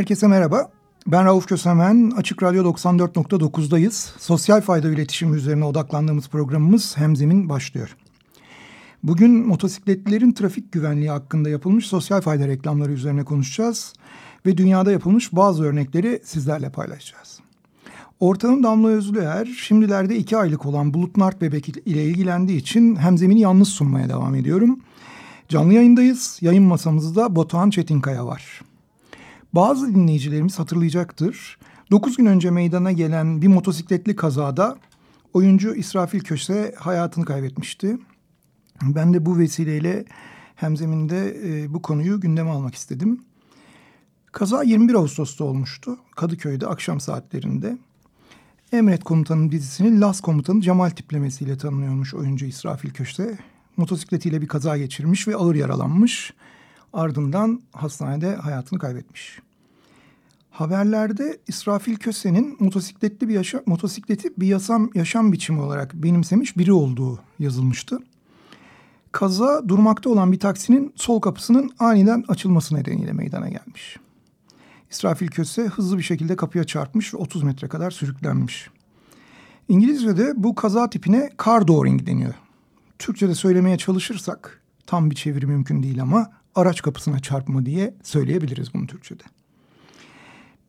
Herkese merhaba. Ben Rauf Kösemen. Açık Radyo 94.9'dayız. Sosyal fayda iletişimi üzerine odaklandığımız programımız Hemzemin başlıyor. Bugün motosikletlilerin trafik güvenliği hakkında yapılmış sosyal fayda reklamları üzerine konuşacağız. Ve dünyada yapılmış bazı örnekleri sizlerle paylaşacağız. Ortağım Damla Özlüer şimdilerde iki aylık olan Bulut Nart bebek ile ilgilendiği için Hemzemin'i yalnız sunmaya devam ediyorum. Canlı yayındayız. Yayın masamızda Batuhan Çetinkaya var. Bazı dinleyicilerimiz hatırlayacaktır. 9 gün önce meydana gelen bir motosikletli kazada oyuncu İsrafil Köse hayatını kaybetmişti. Ben de bu vesileyle hemzeminde e, bu konuyu gündeme almak istedim. Kaza 21 Ağustos'ta olmuştu. Kadıköy'de akşam saatlerinde. Emret Komutanı'nın dizisinin Las Komutanı Cemal tiplemesiyle tanınıyormuş oyuncu İsrafil Köse. Motosikletiyle bir kaza geçirmiş ve ağır yaralanmış. Ardından hastanede hayatını kaybetmiş. Haberlerde İsrafil Köse'nin motosikletli bir yaşam, motosikleti bir yaşam, yaşam biçimi olarak benimsemiş biri olduğu yazılmıştı. Kaza durmakta olan bir taksinin sol kapısının aniden açılması nedeniyle meydana gelmiş. İsrafil Köse hızlı bir şekilde kapıya çarpmış ve 30 metre kadar sürüklenmiş. İngilizce'de bu kaza tipine car dooring deniyor. Türkçe'de söylemeye çalışırsak tam bir çeviri mümkün değil ama araç kapısına çarpma diye söyleyebiliriz bunu Türkçe'de.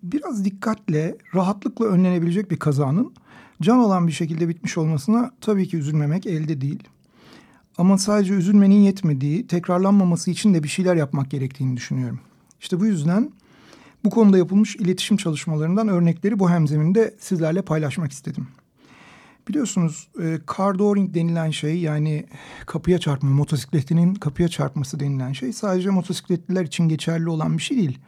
Biraz dikkatle, rahatlıkla önlenebilecek bir kazanın can olan bir şekilde bitmiş olmasına tabii ki üzülmemek elde değil. Ama sadece üzülmenin yetmediği, tekrarlanmaması için de bir şeyler yapmak gerektiğini düşünüyorum. İşte bu yüzden bu konuda yapılmış iletişim çalışmalarından örnekleri bu hemzeminde sizlerle paylaşmak istedim. Biliyorsunuz e, car dooring denilen şey yani kapıya çarpma, motosikletinin kapıya çarpması denilen şey sadece motosikletliler için geçerli olan bir şey değil.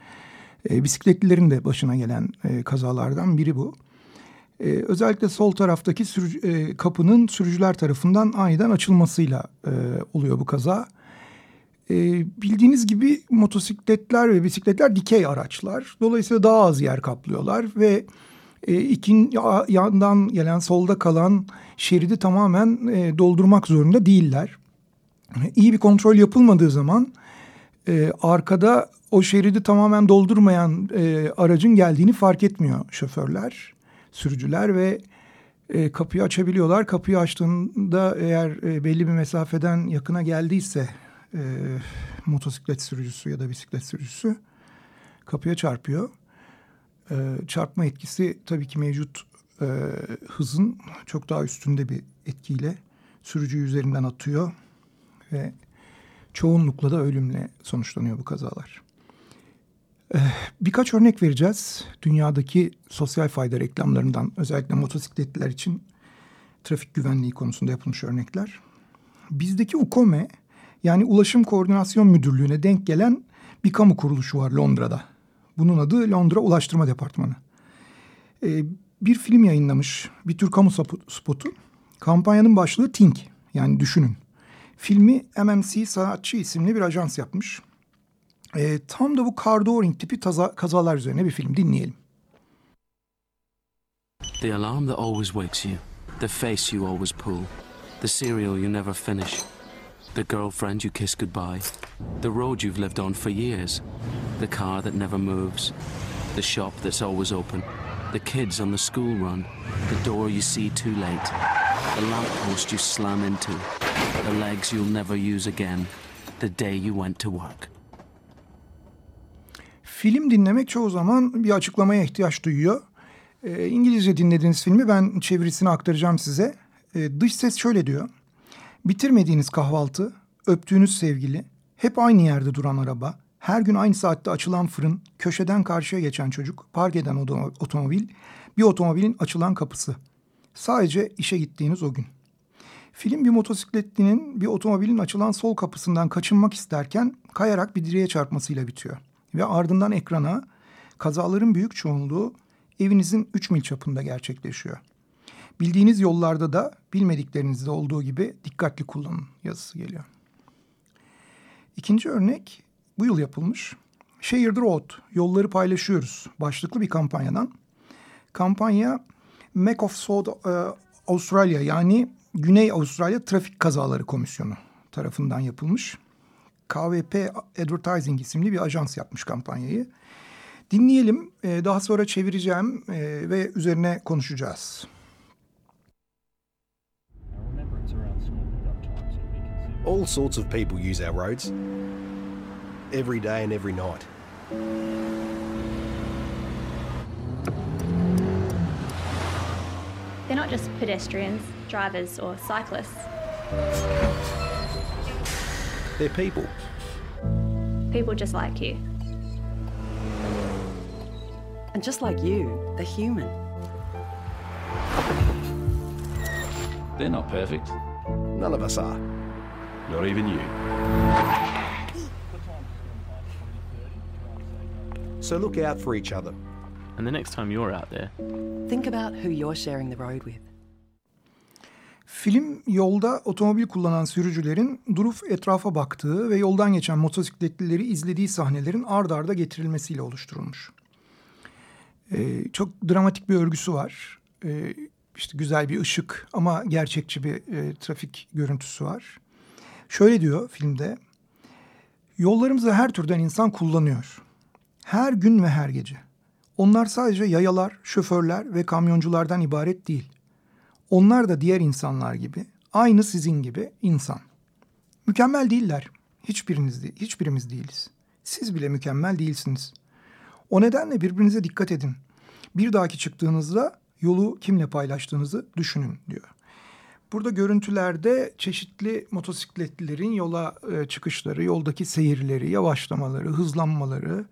E, bisikletlilerin de başına gelen e, kazalardan biri bu. E, özellikle sol taraftaki sürücü, e, kapının sürücüler tarafından aniden açılmasıyla e, oluyor bu kaza. E, bildiğiniz gibi motosikletler ve bisikletler dikey araçlar. Dolayısıyla daha az yer kaplıyorlar ve e, ikin yandan gelen solda kalan şeridi tamamen e, doldurmak zorunda değiller. İyi bir kontrol yapılmadığı zaman e, arkada o şeridi tamamen doldurmayan e, aracın geldiğini fark etmiyor şoförler, sürücüler ve e, kapıyı açabiliyorlar. Kapıyı açtığında eğer e, belli bir mesafeden yakına geldiyse e, motosiklet sürücüsü ya da bisiklet sürücüsü kapıya çarpıyor e, çarpma etkisi tabii ki mevcut e, hızın çok daha üstünde bir etkiyle sürücüyü üzerinden atıyor ve çoğunlukla da ölümle sonuçlanıyor bu kazalar. E, birkaç örnek vereceğiz. Dünyadaki sosyal fayda reklamlarından özellikle motosikletliler için trafik güvenliği konusunda yapılmış örnekler. Bizdeki UKOME yani Ulaşım Koordinasyon Müdürlüğü'ne denk gelen bir kamu kuruluşu var Londra'da. Bunun adı Londra Ulaştırma Departmanı. Ee, bir film yayınlamış, bir tür kamu spotu. Kampanyanın başlığı Think, yani düşünün. Filmi MMC Sanatçı isimli bir ajans yapmış. Ee, tam da bu car dooring tipi taza, kazalar üzerine bir film. Dinleyelim. The alarm that always wakes you. The face you always pull. The cereal you never finish. The girlfriend you kiss goodbye. The road you've lived on for years. The car that never moves. The shop that's always open. The kids on the school run. The door you see too late. The lamppost you slam into. The legs you'll never use again. The day you went to work. Film dinlemek çoğu zaman bir açıklamaya ihtiyaç duyuyor. E, İngilizce dinlediğiniz filmi ben çevirisini aktaracağım size. E, dış ses şöyle diyor. Bitirmediğiniz kahvaltı, öptüğünüz sevgili, hep aynı yerde duran araba, her gün aynı saatte açılan fırın, köşeden karşıya geçen çocuk, park eden otomobil, bir otomobilin açılan kapısı. Sadece işe gittiğiniz o gün. Film bir motosikletlinin bir otomobilin açılan sol kapısından kaçınmak isterken kayarak bir direğe çarpmasıyla bitiyor. Ve ardından ekrana kazaların büyük çoğunluğu evinizin 3 mil çapında gerçekleşiyor. Bildiğiniz yollarda da bilmediklerinizde olduğu gibi dikkatli kullanın yazısı geliyor. İkinci örnek bu yıl yapılmış. Share the Road, yolları paylaşıyoruz başlıklı bir kampanyadan. Kampanya Mac of South e, Australia yani Güney Avustralya Trafik Kazaları Komisyonu tarafından yapılmış. KVP Advertising isimli bir ajans yapmış kampanyayı. Dinleyelim, e, daha sonra çevireceğim e, ve üzerine konuşacağız. All sorts of people use our roads every day and every night. They're not just pedestrians, drivers, or cyclists. They're people. People just like you. And just like you, they're human. They're not perfect. None of us are. Not even you. So look out for each other. And the next time you're out there, Think about who you're sharing the road with. Film yolda otomobil kullanan sürücülerin durup etrafa baktığı ve yoldan geçen motosikletlileri izlediği sahnelerin ard arda getirilmesiyle oluşturulmuş. Ee, çok dramatik bir örgüsü var. Ee, işte güzel bir ışık ama gerçekçi bir e, trafik görüntüsü var. Şöyle diyor filmde. Yollarımızı her türden insan kullanıyor. Her gün ve her gece. Onlar sadece yayalar, şoförler ve kamyonculardan ibaret değil. Onlar da diğer insanlar gibi, aynı sizin gibi insan. Mükemmel değiller. Hiçbiriniz değil, hiçbirimiz değiliz. Siz bile mükemmel değilsiniz. O nedenle birbirinize dikkat edin. Bir dahaki çıktığınızda yolu kimle paylaştığınızı düşünün diyor. Burada görüntülerde çeşitli motosikletlilerin yola e, çıkışları, yoldaki seyirleri, yavaşlamaları, hızlanmaları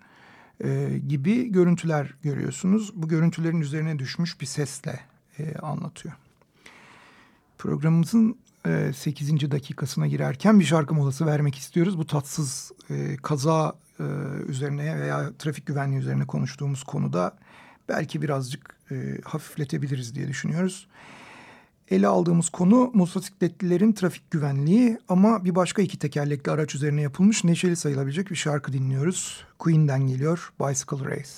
e, gibi görüntüler görüyorsunuz. Bu görüntülerin üzerine düşmüş bir sesle e, anlatıyor. Programımızın e, 8. dakikasına girerken bir şarkı molası vermek istiyoruz. Bu tatsız e, kaza e, üzerine veya trafik güvenliği üzerine konuştuğumuz konuda belki birazcık e, hafifletebiliriz diye düşünüyoruz. Ele aldığımız konu motosikletlilerin trafik güvenliği ama bir başka iki tekerlekli araç üzerine yapılmış neşeli sayılabilecek bir şarkı dinliyoruz. Queen'den geliyor Bicycle Race.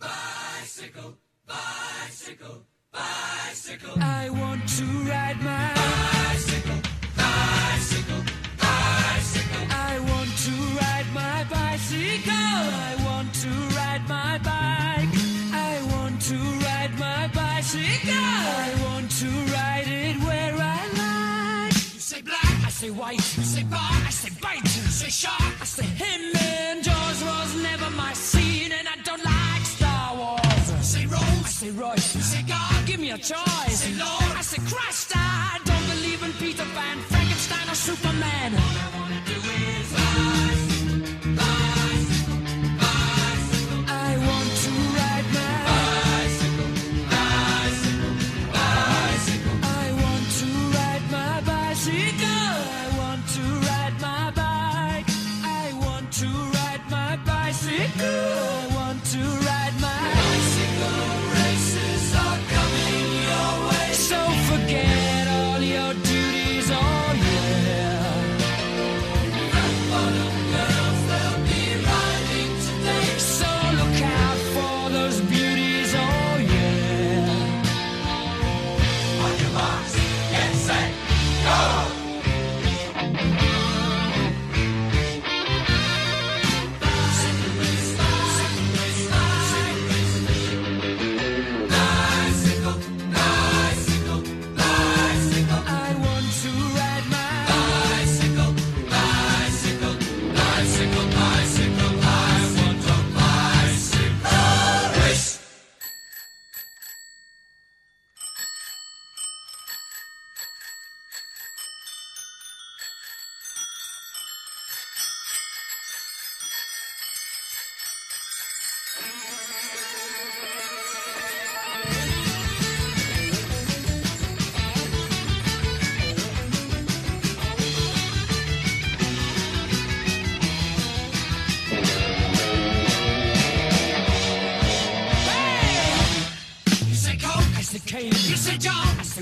Bicycle, bicycle, bicycle. I want to ride my say white. You say bar, I say bite. You say shark, I say him. And Jaws was never my scene, and I don't like Star Wars. You say Rose, I say Royce. You say God, give me a choice. You say Lord, I say Christ. I don't believe in Peter Pan, Frankenstein, or Superman. All I wanna do is rise,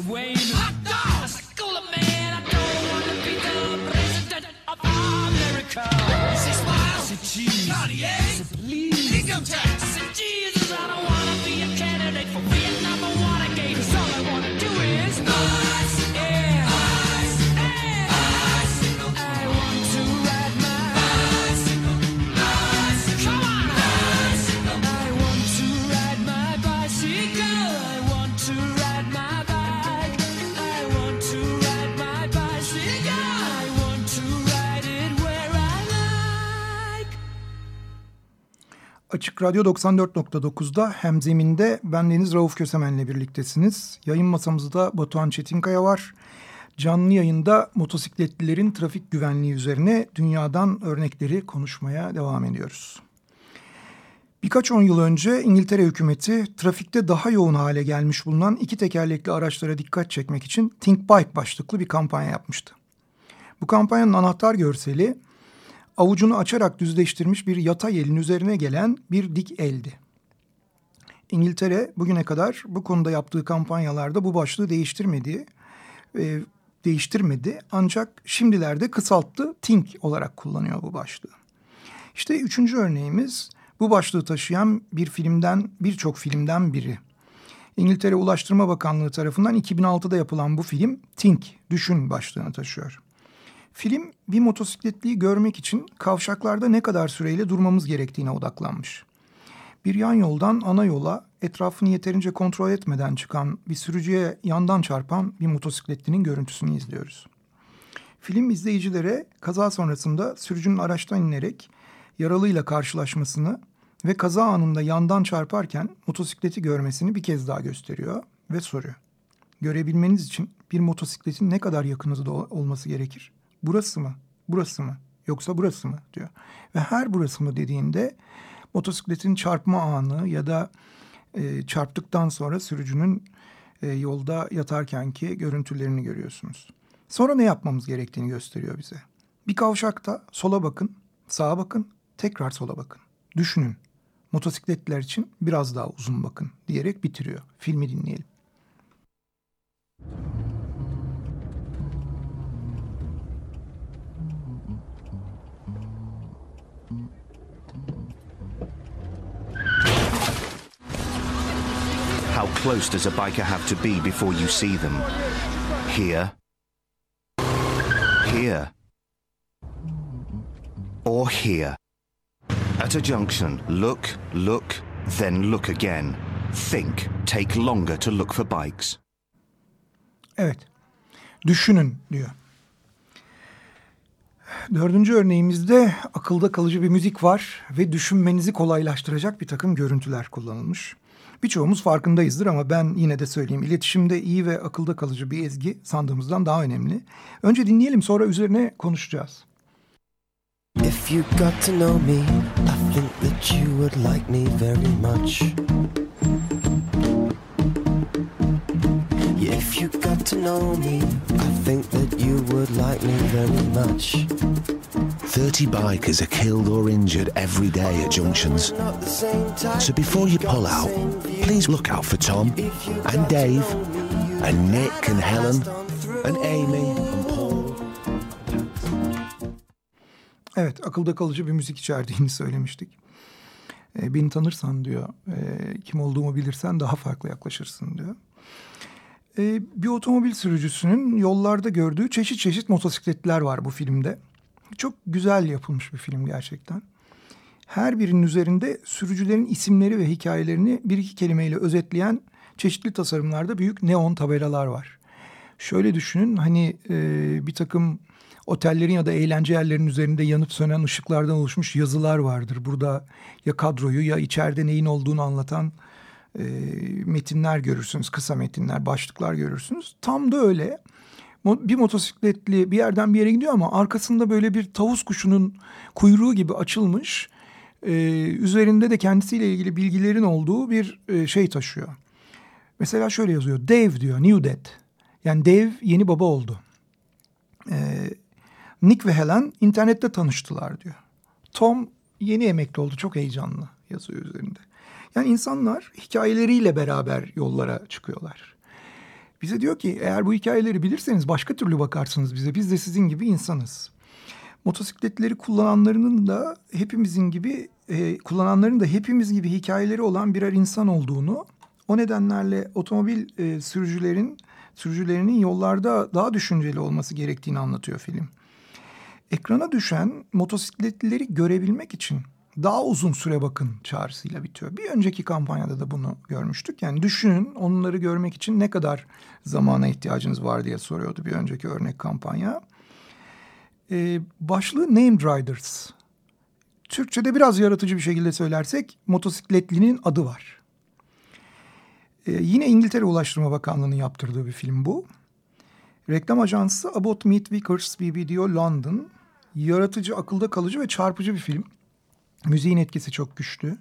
Wait. Açık Radyo 94.9'da Hemzemin'de ben Deniz Rauf Kösemen'le birliktesiniz. Yayın masamızda Batuhan Çetinkaya var. Canlı yayında motosikletlilerin trafik güvenliği üzerine dünyadan örnekleri konuşmaya devam ediyoruz. Birkaç on yıl önce İngiltere hükümeti trafikte daha yoğun hale gelmiş bulunan iki tekerlekli araçlara dikkat çekmek için Think Bike başlıklı bir kampanya yapmıştı. Bu kampanyanın anahtar görseli avucunu açarak düzleştirmiş bir yatay elin üzerine gelen bir dik eldi. İngiltere bugüne kadar bu konuda yaptığı kampanyalarda bu başlığı değiştirmedi, e, değiştirmedi ancak şimdilerde kısalttı Think olarak kullanıyor bu başlığı. İşte üçüncü örneğimiz bu başlığı taşıyan bir filmden birçok filmden biri. İngiltere Ulaştırma Bakanlığı tarafından 2006'da yapılan bu film Think, Düşün başlığını taşıyor. Film bir motosikletliyi görmek için kavşaklarda ne kadar süreyle durmamız gerektiğine odaklanmış. Bir yan yoldan ana yola etrafını yeterince kontrol etmeden çıkan bir sürücüye yandan çarpan bir motosikletlinin görüntüsünü izliyoruz. Film izleyicilere kaza sonrasında sürücünün araçtan inerek yaralıyla karşılaşmasını ve kaza anında yandan çarparken motosikleti görmesini bir kez daha gösteriyor ve soruyor. Görebilmeniz için bir motosikletin ne kadar yakınızda olması gerekir? Burası mı? Burası mı? Yoksa burası mı? diyor. Ve her burası mı dediğinde motosikletin çarpma anı ya da e, çarptıktan sonra sürücünün e, yolda yatarkenki görüntülerini görüyorsunuz. Sonra ne yapmamız gerektiğini gösteriyor bize. Bir kavşakta sola bakın, sağa bakın, tekrar sola bakın. Düşünün. Motosikletler için biraz daha uzun bakın diyerek bitiriyor. Filmi dinleyelim. How close does a biker have to be before you see them? Here. Here. Or here. At a junction, look, look, then look again. Think, take longer to look for bikes. Evet. Düşünün diyor. Dördüncü örneğimizde akılda kalıcı bir müzik var ve düşünmenizi kolaylaştıracak bir takım görüntüler kullanılmış. Birçoğumuz farkındayızdır ama ben yine de söyleyeyim. İletişimde iyi ve akılda kalıcı bir ezgi sandığımızdan daha önemli. Önce dinleyelim sonra üzerine konuşacağız. If you got to know me, I think that you would like me very much. İf you got to know me, I think that you would like me very much. 30 bikers are killed or injured every day at junctions. So before you pull out, please look out for Tom and Dave and Nick and Helen and Amy and Paul. Evet, akılda kalıcı bir müzik içerdiğini söylemiştik. E, beni tanırsan diyor, e, kim olduğumu bilirsen daha farklı yaklaşırsın diyor. E, bir otomobil sürücüsünün yollarda gördüğü çeşit çeşit motosikletler var bu filmde. Çok güzel yapılmış bir film gerçekten. Her birinin üzerinde sürücülerin isimleri ve hikayelerini bir iki kelimeyle özetleyen çeşitli tasarımlarda büyük neon tabelalar var. Şöyle düşünün hani e, bir takım otellerin ya da eğlence yerlerinin üzerinde yanıp sönen ışıklardan oluşmuş yazılar vardır. Burada ya kadroyu ya içeride neyin olduğunu anlatan e, metinler görürsünüz. Kısa metinler, başlıklar görürsünüz. Tam da öyle. Bir motosikletli bir yerden bir yere gidiyor ama arkasında böyle bir tavus kuşunun kuyruğu gibi açılmış... E, üzerinde de kendisiyle ilgili bilgilerin olduğu bir e, şey taşıyor. Mesela şöyle yazıyor. Dave diyor, new dad. Yani Dave yeni baba oldu. E, Nick ve Helen internette tanıştılar diyor. Tom yeni emekli oldu, çok heyecanlı yazıyor üzerinde. Yani insanlar hikayeleriyle beraber yollara çıkıyorlar. Bize diyor ki eğer bu hikayeleri bilirseniz başka türlü bakarsınız bize. Biz de sizin gibi insanız. Motosikletleri kullananlarının da hepimizin gibi e, kullananların da hepimiz gibi hikayeleri olan birer insan olduğunu o nedenlerle otomobil e, sürücülerin sürücülerinin yollarda daha düşünceli olması gerektiğini anlatıyor film. Ekrana düşen motosikletlileri görebilmek için daha uzun süre bakın çağrısıyla bitiyor. Bir önceki kampanyada da bunu görmüştük. Yani düşünün onları görmek için ne kadar zamana ihtiyacınız var diye soruyordu bir önceki örnek kampanya. Ee, başlığı Named Riders. Türkçe'de biraz yaratıcı bir şekilde söylersek motosikletlinin adı var. Ee, yine İngiltere Ulaştırma Bakanlığı'nın yaptırdığı bir film bu. Reklam ajansı About Meet Vickers BBDO London. Yaratıcı, akılda kalıcı ve çarpıcı bir film. Müziğin etkisi çok güçlü.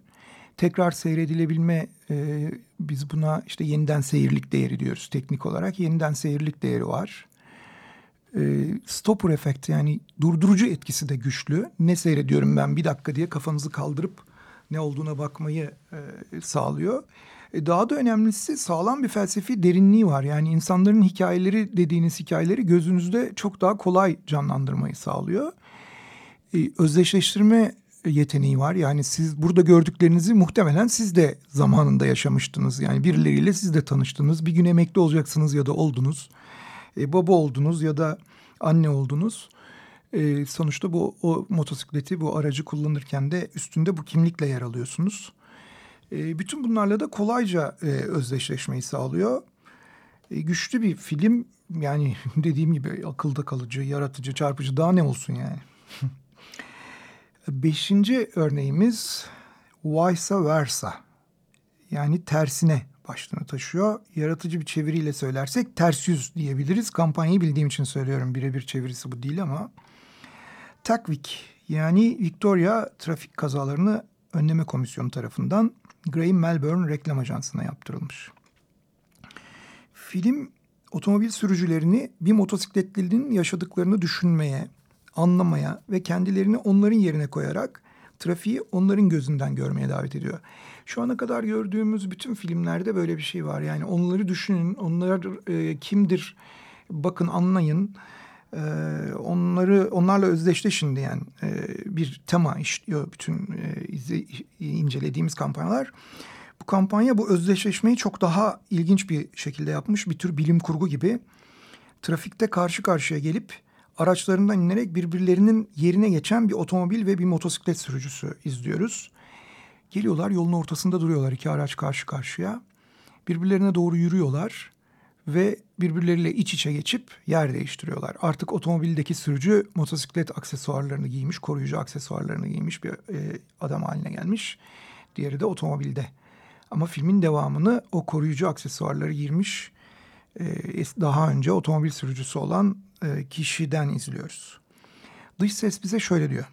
Tekrar seyredilebilme, e, biz buna işte yeniden seyirlik değeri diyoruz teknik olarak. Yeniden seyirlik değeri var. E, stopper efekt yani durdurucu etkisi de güçlü. Ne seyrediyorum ben bir dakika diye kafanızı kaldırıp ne olduğuna bakmayı e, sağlıyor. E, daha da önemlisi sağlam bir felsefi derinliği var. Yani insanların hikayeleri dediğiniz hikayeleri gözünüzde çok daha kolay canlandırmayı sağlıyor. E, özdeşleştirme yeteneği var. Yani siz burada gördüklerinizi muhtemelen siz de zamanında yaşamıştınız. Yani birileriyle siz de tanıştınız. Bir gün emekli olacaksınız ya da oldunuz. E, baba oldunuz ya da anne oldunuz. E, sonuçta bu o motosikleti, bu aracı kullanırken de üstünde bu kimlikle yer alıyorsunuz. E, bütün bunlarla da kolayca e, özdeşleşmeyi sağlıyor. E, güçlü bir film yani dediğim gibi akılda kalıcı, yaratıcı, çarpıcı daha ne olsun yani. Beşinci örneğimiz vice versa yani tersine başlığını taşıyor. Yaratıcı bir çeviriyle söylersek ters yüz diyebiliriz. Kampanyayı bildiğim için söylüyorum birebir çevirisi bu değil ama. TACVIC yani Victoria Trafik Kazalarını Önleme Komisyonu tarafından Graham Melbourne reklam ajansına yaptırılmış. Film otomobil sürücülerini bir motosikletlinin yaşadıklarını düşünmeye, anlamaya ve kendilerini onların yerine koyarak trafiği onların gözünden görmeye davet ediyor. Şu ana kadar gördüğümüz bütün filmlerde böyle bir şey var. Yani onları düşünün, onlar e, kimdir, bakın anlayın. E, onları onlarla özdeşleşin diyen e, bir tema işliyor bütün e, izle, incelediğimiz kampanyalar. Bu kampanya bu özdeşleşmeyi çok daha ilginç bir şekilde yapmış. Bir tür bilim kurgu gibi. Trafikte karşı karşıya gelip araçlarından inerek birbirlerinin yerine geçen bir otomobil ve bir motosiklet sürücüsü izliyoruz. Geliyorlar yolun ortasında duruyorlar iki araç karşı karşıya. Birbirlerine doğru yürüyorlar ve birbirleriyle iç içe geçip yer değiştiriyorlar. Artık otomobildeki sürücü motosiklet aksesuarlarını giymiş, koruyucu aksesuarlarını giymiş bir e, adam haline gelmiş. Diğeri de otomobilde. Ama filmin devamını o koruyucu aksesuarları giymiş e, daha önce otomobil sürücüsü olan e, kişiden izliyoruz. Dış ses bize şöyle diyor.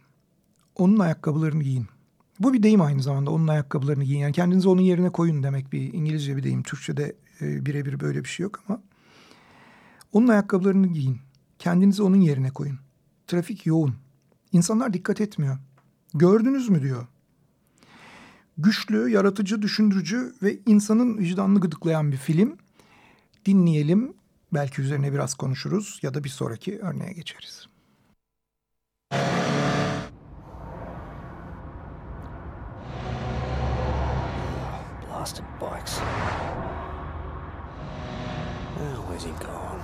Onun ayakkabılarını giyin. Bu bir deyim aynı zamanda onun ayakkabılarını giyin. Yani kendinizi onun yerine koyun demek bir İngilizce bir deyim. Türkçe'de e, birebir böyle bir şey yok ama. Onun ayakkabılarını giyin. Kendinizi onun yerine koyun. Trafik yoğun. İnsanlar dikkat etmiyor. Gördünüz mü diyor. Güçlü, yaratıcı, düşündürücü ve insanın vicdanını gıdıklayan bir film. Dinleyelim. Belki üzerine biraz konuşuruz ya da bir sonraki örneğe geçeriz. Blasted bikes. Oh, where's he gone?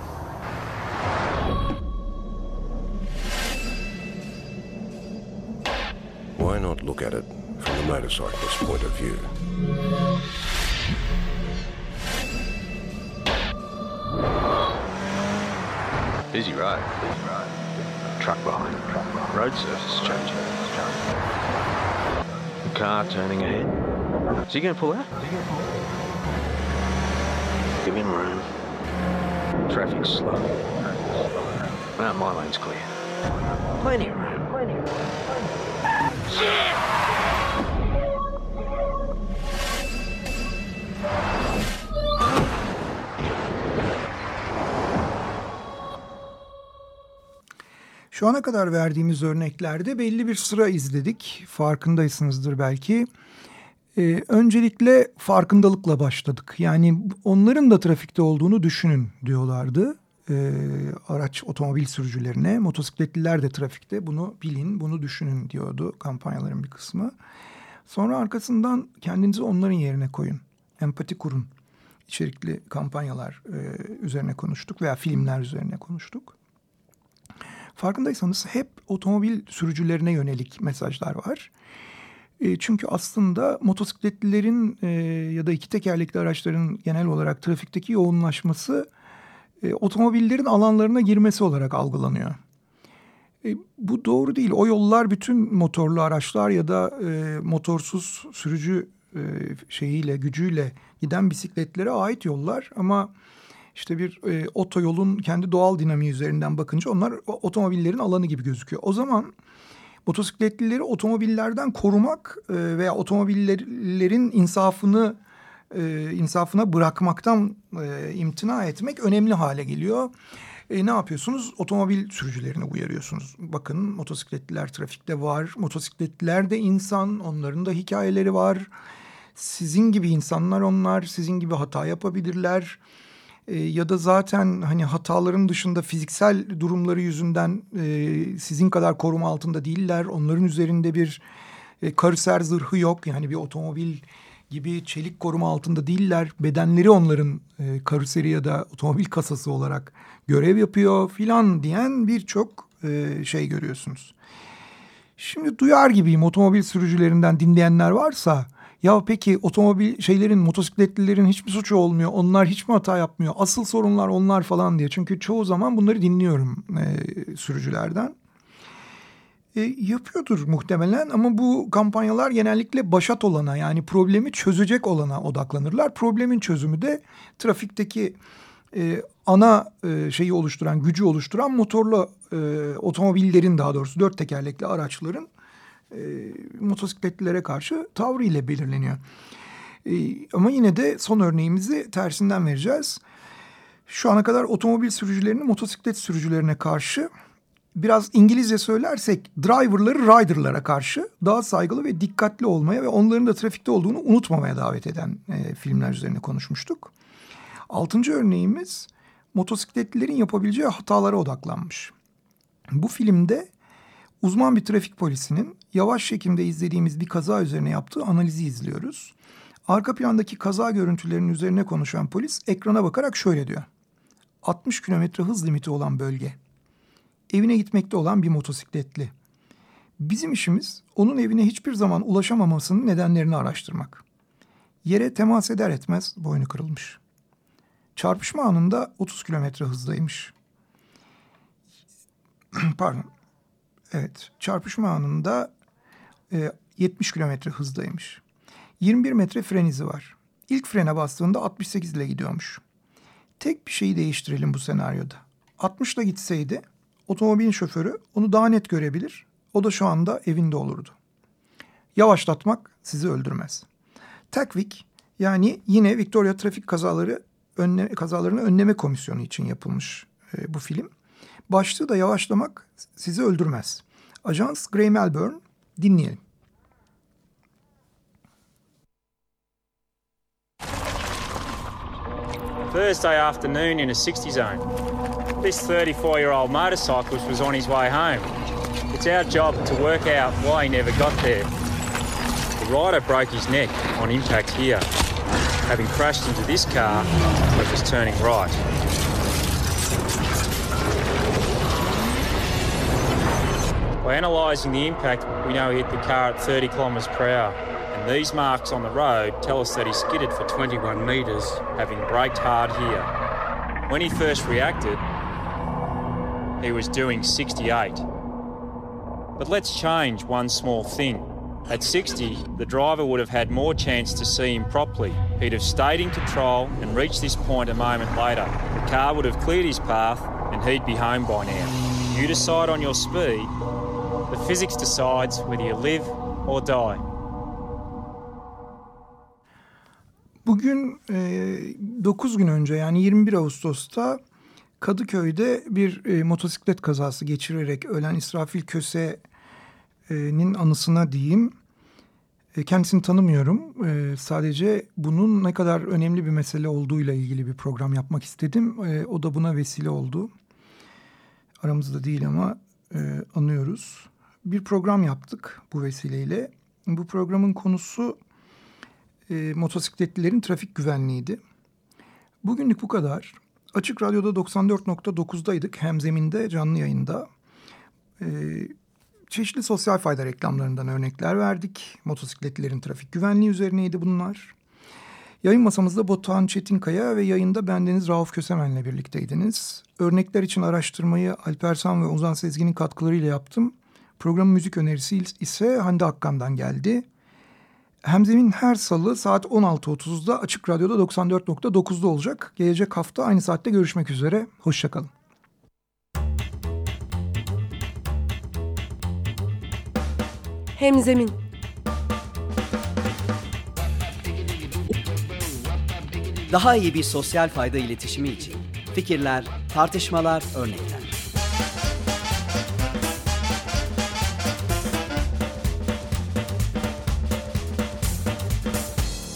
Why not look at it from the motorcyclist's point of view? Busy road. Busy road. Truck behind. Truck behind. Road surface changing. The car turning ahead. Is he going to pull out? Give him room. Traffic's slow. No, my lane's clear. Plenty of room. Plenty of room. Şu ana kadar verdiğimiz örneklerde belli bir sıra izledik. Farkındaysınızdır belki. Ee, öncelikle farkındalıkla başladık. Yani onların da trafikte olduğunu düşünün diyorlardı. Ee, araç otomobil sürücülerine, motosikletliler de trafikte bunu bilin, bunu düşünün diyordu kampanyaların bir kısmı. Sonra arkasından kendinizi onların yerine koyun, empati kurun. İçerikli kampanyalar e, üzerine konuştuk veya filmler üzerine konuştuk. Farkındaysanız hep otomobil sürücülerine yönelik mesajlar var. E, çünkü aslında motosikletlilerin e, ya da iki tekerlekli araçların genel olarak trafikteki yoğunlaşması e, otomobillerin alanlarına girmesi olarak algılanıyor. E, bu doğru değil. O yollar bütün motorlu araçlar ya da e, motorsuz sürücü e, şeyiyle gücüyle giden bisikletlere ait yollar ama işte bir e, otoyolun kendi doğal dinamiği üzerinden bakınca onlar otomobillerin alanı gibi gözüküyor. O zaman motosikletlileri otomobillerden korumak e, veya otomobillerin insafını e, insafına bırakmaktan e, imtina etmek önemli hale geliyor. E, ne yapıyorsunuz? Otomobil sürücülerini uyarıyorsunuz. Bakın motosikletliler trafikte var. Motosikletliler de insan. Onların da hikayeleri var. Sizin gibi insanlar onlar. Sizin gibi hata yapabilirler. E, ya da zaten hani hataların dışında fiziksel durumları yüzünden e, sizin kadar koruma altında değiller. Onların üzerinde bir e, karoser zırhı yok. Yani bir otomobil gibi çelik koruma altında değiller. Bedenleri onların e, karoseri ya da otomobil kasası olarak görev yapıyor filan diyen birçok e, şey görüyorsunuz. Şimdi duyar gibiyim otomobil sürücülerinden dinleyenler varsa ya peki otomobil şeylerin motosikletlilerin hiçbir suçu olmuyor. Onlar hiç mi hata yapmıyor? Asıl sorunlar onlar falan diye. Çünkü çoğu zaman bunları dinliyorum e, sürücülerden. E, yapıyordur muhtemelen ama bu kampanyalar genellikle başat olana yani problemi çözecek olana odaklanırlar. Problemin çözümü de trafikteki e, ana e, şeyi oluşturan, gücü oluşturan motorlu e, otomobillerin daha doğrusu dört tekerlekli araçların e, motosikletlilere karşı tavrı ile belirleniyor. E, ama yine de son örneğimizi tersinden vereceğiz. Şu ana kadar otomobil sürücülerinin motosiklet sürücülerine karşı biraz İngilizce söylersek driverları riderlara karşı daha saygılı ve dikkatli olmaya ve onların da trafikte olduğunu unutmamaya davet eden e, filmler üzerine konuşmuştuk. Altıncı örneğimiz motosikletlilerin yapabileceği hatalara odaklanmış. Bu filmde uzman bir trafik polisinin yavaş çekimde izlediğimiz bir kaza üzerine yaptığı analizi izliyoruz. Arka plandaki kaza görüntülerinin üzerine konuşan polis ekrana bakarak şöyle diyor. 60 kilometre hız limiti olan bölge. Evine gitmekte olan bir motosikletli. Bizim işimiz onun evine hiçbir zaman ulaşamamasının nedenlerini araştırmak. Yere temas eder etmez boynu kırılmış. Çarpışma anında 30 kilometre hızdaymış. Pardon. Evet, çarpışma anında e, 70 kilometre hızdaymış. 21 metre fren izi var. İlk frene bastığında 68 ile gidiyormuş. Tek bir şeyi değiştirelim bu senaryoda. 60 ile gitseydi otomobilin şoförü onu daha net görebilir. O da şu anda evinde olurdu. Yavaşlatmak sizi öldürmez. Tekvik yani yine Victoria Trafik Kazaları önle, kazalarını önleme komisyonu için yapılmış e, bu film. Başlığı da yavaşlamak sizi öldürmez. Ajans Gray Melbourne dinleyelim. Thursday afternoon in a 60 zone. This 34 year old motorcyclist was on his way home. It's our job to work out why he never got there. The rider broke his neck on impact here, having crashed into this car that was turning right. By analysing the impact, we know he hit the car at 30 kilometres per hour. And these marks on the road tell us that he skidded for 21 metres, having braked hard here. When he first reacted, he was doing 68. But let's change one small thing. At 60, the driver would have had more chance to see him properly. He'd have stayed in control and reached this point a moment later. The car would have cleared his path and he'd be home by now. You decide on your speed. The physics decides whether you live or die. Bugün e, 9 gün önce yani 21 Ağustos'ta Kadıköy'de bir e, motosiklet kazası geçirerek ölen İsrafil Köse'nin anısına diyeyim E, kendisini tanımıyorum. E, sadece bunun ne kadar önemli bir mesele olduğuyla ilgili bir program yapmak istedim. E, o da buna vesile oldu. Aramızda değil ama e, anıyoruz. Bir program yaptık bu vesileyle. Bu programın konusu e, motosikletlilerin trafik güvenliğiydi. Bugünlük bu kadar. Açık Radyo'da 94.9'daydık. Hem zeminde canlı yayında. E, çeşitli sosyal fayda reklamlarından örnekler verdik. Motosikletlilerin trafik güvenliği üzerineydi bunlar. Yayın masamızda Batuhan Çetinkaya ve yayında bendeniz Rauf Kösemen'le birlikteydiniz. Örnekler için araştırmayı Alpersan ve Ozan Sezgin'in katkılarıyla yaptım. Programın müzik önerisi ise Hande Akkan'dan geldi. Hemzemin her salı saat 16.30'da Açık Radyo'da 94.9'da olacak. Gelecek hafta aynı saatte görüşmek üzere. Hoşçakalın. Hemzemin Daha iyi bir sosyal fayda iletişimi için fikirler, tartışmalar, örnekler.